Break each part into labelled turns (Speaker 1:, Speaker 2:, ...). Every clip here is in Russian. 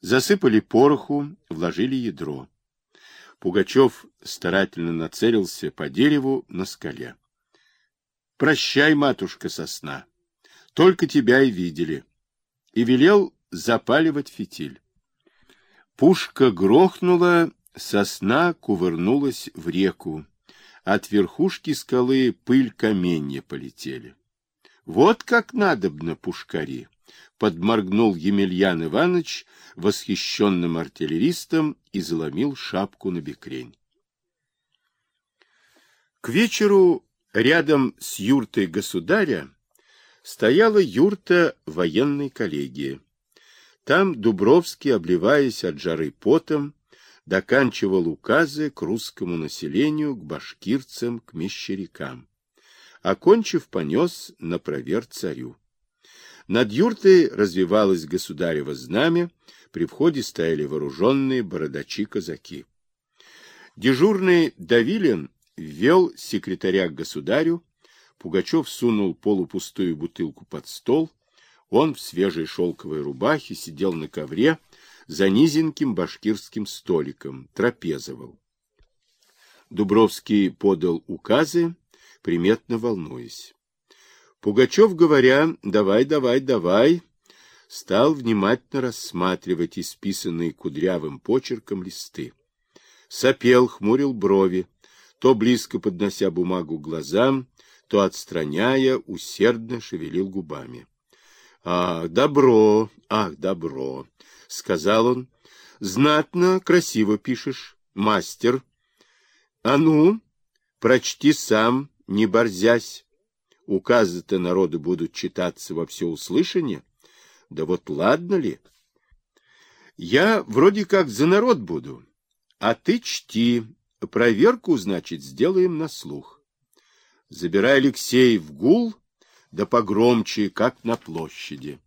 Speaker 1: Засыпали пороху, вложили ядро. Пугачев старательно нацелился по дереву на скале. «Прощай, матушка сосна, только тебя и видели». И велел запаливать фитиль. Пушка грохнула, сосна кувырнулась в реку. От верхушки скалы пыль каменья полетели. Вот как надобно пушкари! Подморгнул Емельян Иванович восхищенным артиллеристом и заломил шапку на бекрень. К вечеру рядом с юртой государя стояла юрта военной коллегии. Там Дубровский, обливаясь от жары потом, доканчивал указы к русскому населению, к башкирцам, к мещерякам. Окончив, понес на провер царю. Над юртой развивалось государево знамя, при входе стояли вооруженные бородачи-казаки. Дежурный Давилин ввел секретаря к государю, Пугачев сунул полупустую бутылку под стол, он в свежей шелковой рубахе сидел на ковре за низеньким башкирским столиком, трапезовал. Дубровский подал указы, приметно волнуясь. Пугачев, говоря «давай, давай, давай», стал внимательно рассматривать исписанные кудрявым почерком листы. Сопел, хмурил брови, то близко поднося бумагу к глазам, то отстраняя, усердно шевелил губами. — Ах, добро, ах, добро, — сказал он. — Знатно, красиво пишешь, мастер. — А ну, прочти сам, не борзясь. Указы-то народу будут читаться во всеуслышание. Да вот ладно ли? Я вроде как за народ буду, а ты чти. Проверку, значит, сделаем на слух. Забирай Алексей в гул, да погромче, как на площади.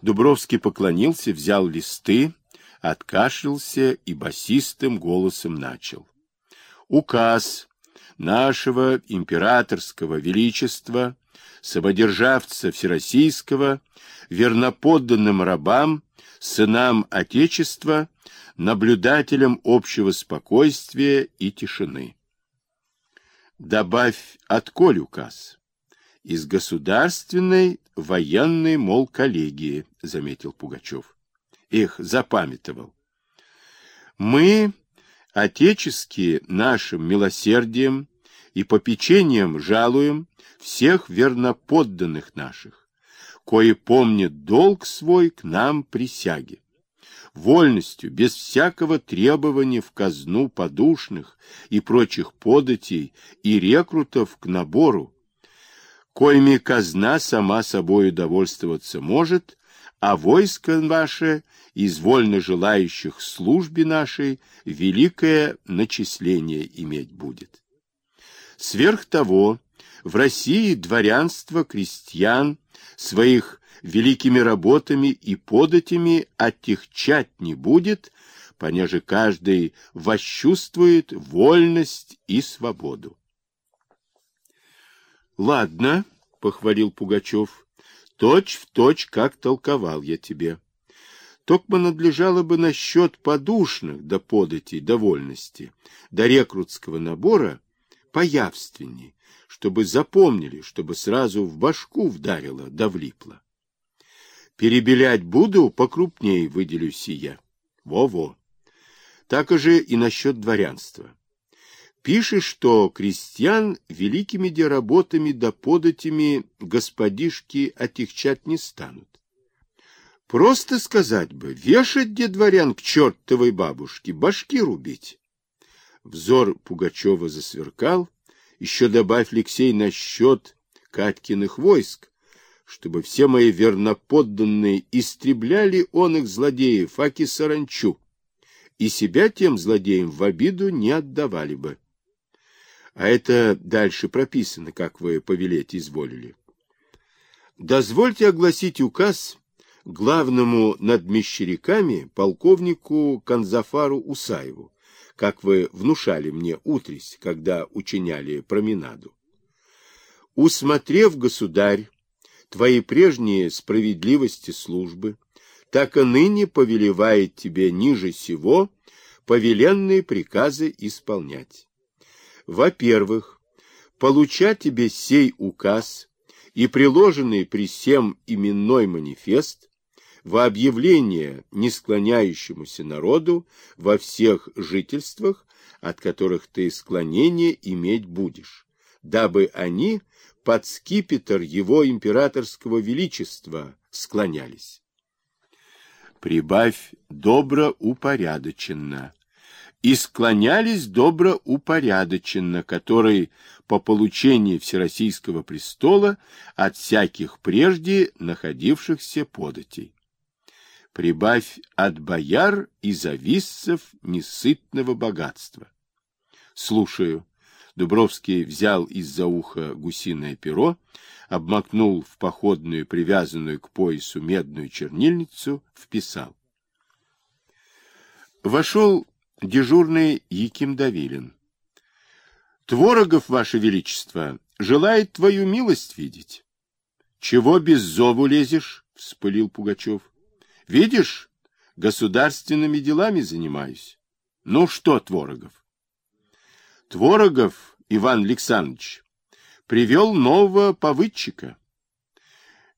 Speaker 1: Дубровский поклонился, взял листы, откашлялся и басистым голосом начал. Указ нашего императорского величества, самодержавца всероссийского, верноподданным рабам, сынам Отечества, наблюдателям общего спокойствия и тишины. Добавь отколь указ. Из государственной военной, мол, коллегии, заметил Пугачев. Их запамятовал. Мы отеческие нашим милосердием и попечением жалуем всех верноподданных наших, кои помнят долг свой к нам присяги. Вольностью, без всякого требования в казну подушных и прочих податей и рекрутов к набору, коими казна сама собою довольствоваться может, а войско наше из вольно желающих службе нашей великое начисление иметь будет. Сверх того, в России дворянство крестьян своих великими работами и податями отягчать не будет, понеже каждый восчувствует вольность и свободу. — Ладно, — похвалил Пугачев, — точь в точь, как толковал я тебе. Токмо надлежало бы насчет подушных до податей, довольности, до рекрутского набора появственней, чтобы запомнили, чтобы сразу в башку вдарило да влипло. Перебелять буду, покрупнее выделю сия. Во-во. Так же и насчет дворянства. Пишешь, что крестьян великими де работами да податями господишки отягчать не станут. Просто сказать бы, вешать где дворян к чертовой бабушке, башки рубить. Взор Пугачева засверкал. Еще добавь, Алексей, насчет Катькиных войск, чтобы все мои верноподданные истребляли он их злодеев, аки саранчу, и себя тем злодеям в обиду не отдавали бы. А это дальше прописано, как вы повелеть изволили. Дозвольте огласить указ главному над мещеряками полковнику Канзафару Усаеву, как вы внушали мне утрись, когда учиняли променаду. Усмотрев, государь, твои прежние справедливости службы, так и ныне повелевает тебе ниже сего повеленные приказы исполнять. Во-первых, получа тебе сей указ и приложенный при всем именной манифест во объявление не склоняющемуся народу во всех жительствах, от которых ты склонение иметь будешь, дабы они под скипетр его императорского величества склонялись. Прибавь добро упорядоченно, и склонялись добро упорядоченно, который по получении Всероссийского престола от всяких прежде находившихся податей. Прибавь от бояр и зависцев несытного богатства. Слушаю. Дубровский взял из-за уха гусиное перо, обмакнул в походную, привязанную к поясу медную чернильницу, вписал. Вошел дежурный Яким Давилин. Творогов, Ваше Величество, желает твою милость видеть. Чего без зову лезешь? — вспылил Пугачев. — Видишь, государственными делами занимаюсь. Ну что, Творогов? Творогов Иван Александрович привел нового повыдчика.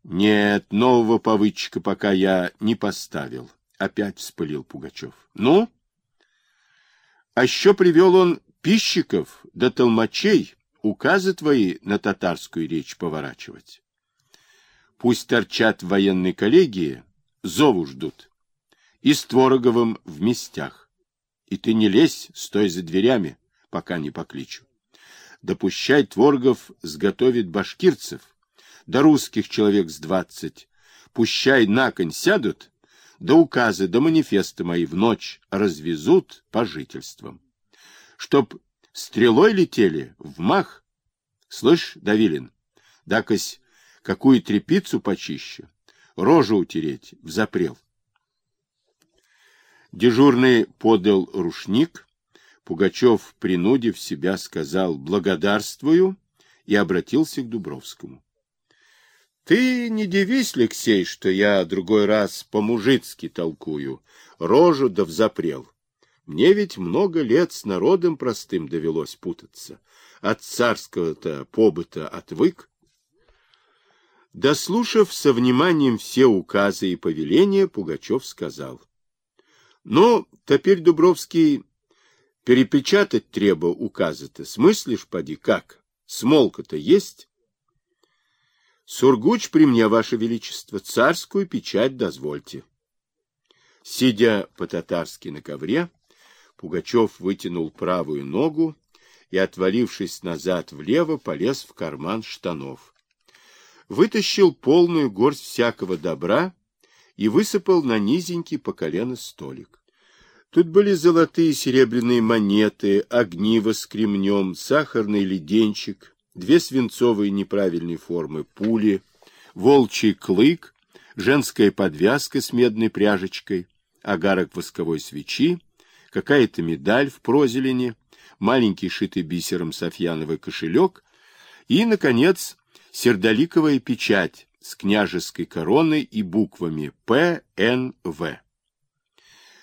Speaker 1: Нет, нового повыдчика пока я не поставил. Опять вспылил Пугачев. Ну? А еще привел он пищиков да толмачей, указы твои на татарскую речь поворачивать. Пусть торчат в военной коллегии, зову ждут. И с Твороговым в местях. И ты не лезь, стой за дверями, пока не покличу. Допущай Творгов сготовит башкирцев, да русских человек с двадцать. Пущай на конь сядут, да указы, да манифесты мои в ночь развезут по жительствам. Чтоб стрелой летели в мах. Слышь, Давилин, дакось какую трепицу почище, рожу утереть в запрел. Дежурный подал рушник, Пугачев, принудив себя, сказал «благодарствую» и обратился к Дубровскому. Ты не дивись, Алексей, что я другой раз по-мужицки толкую, рожу да взапрел. Мне ведь много лет с народом простым довелось путаться. От царского-то побыта отвык. Дослушав со вниманием все указы и повеления, Пугачев сказал. — Ну, теперь, Дубровский, Перепечатать треба указы-то. Смыслишь, поди, как? Смолка-то есть? Сургуч при мне, ваше величество, царскую печать дозвольте. Сидя по-татарски на ковре, Пугачев вытянул правую ногу и, отвалившись назад влево, полез в карман штанов. Вытащил полную горсть всякого добра и высыпал на низенький по колено столик. Тут были золотые серебряные монеты, огниво с кремнем, сахарный леденчик, две свинцовые неправильной формы пули, волчий клык, женская подвязка с медной пряжечкой, агарок восковой свечи, какая-то медаль в прозелене, маленький шитый бисером софьяновый кошелек и, наконец, сердоликовая печать с княжеской короной и буквами П.Н.В.